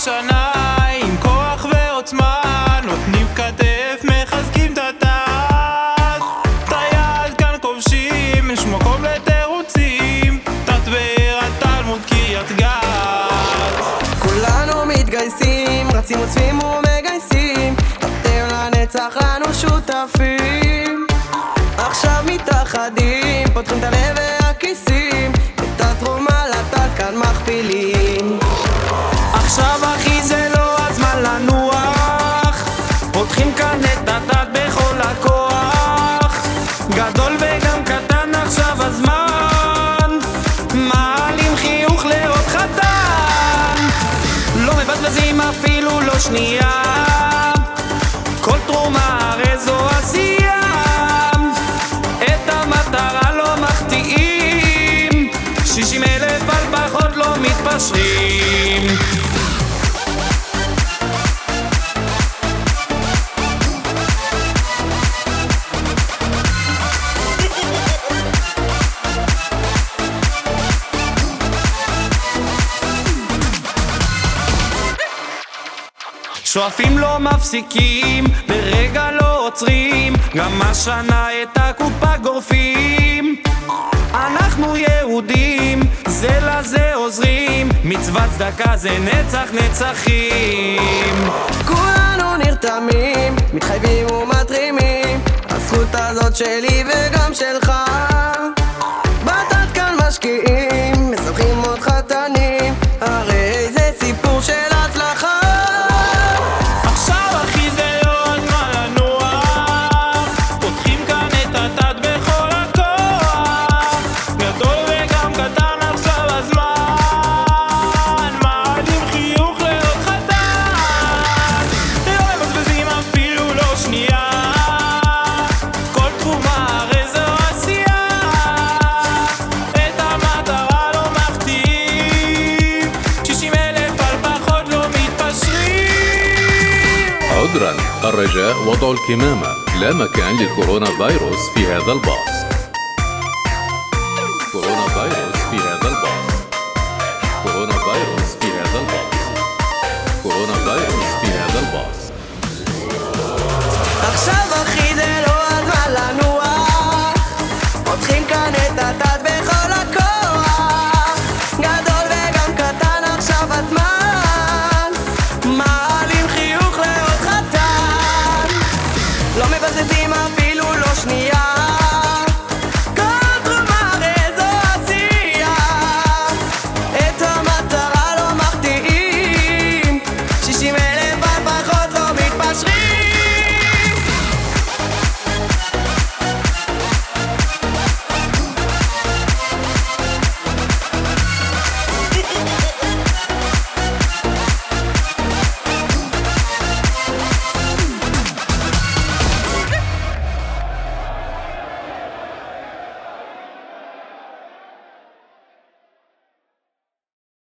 So now רצים אוספים ומגייסים אתם לנצח לנו שותפים. עכשיו מתאחדים, פותחים את הלב והכיסים את התרומה לתת כאן מכפילים. עכשיו אחי זה לא הזמן לנוח. פותחים כאן את התת בכל הכוח. גדול וגם מבזבזים אפילו לא שנייה. כל תרומה הרי זו עשייה. את המטרה לא מחטיאים. שישים אלף על פחות לא מתפשרים שואפים לא מפסיקים, לרגע לא עוצרים גם השנה את הקופה גורפים. אנחנו יהודים, זה לזה עוזרים מצוות צדקה זה נצח נצחים. כולנו נרתמים, מתחייבים ומתרימים הזכות הזאת שלי וגם عذرا. الرجاء وضع الكمامة. لا مكان للكورونا فيروس في هذا الباص. كورونا فيروس في هذا الباص. كورونا فيروس في هذا الباص. كورونا فيروس في هذا الباص. עכשיו אחי זה לא הזמן לנוח